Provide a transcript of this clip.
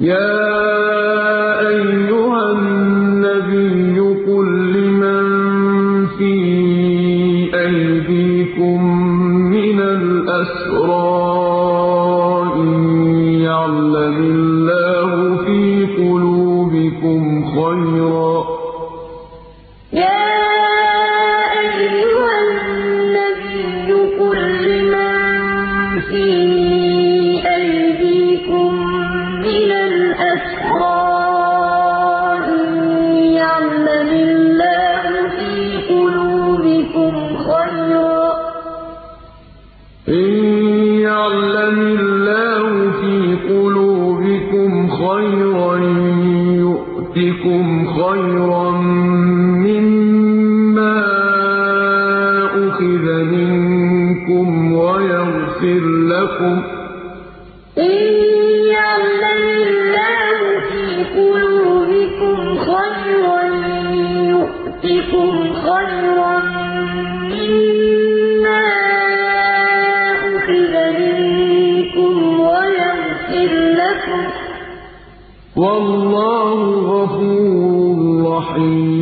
يا أيها النبي قل لمن في أيديكم من الأسرى إن يعلم الله في قلوبكم خيرا. يا أيها النبي في أسرى يعلم الله في قلوبكم خيرا. إن يعلم الله في قلوبكم خيرا يؤتكم خيرا مما أخذ منكم ويغفر لكم. إن فيكم خيرا. مما أخذ منكم ويغفر لكم. والله غفور رحيم.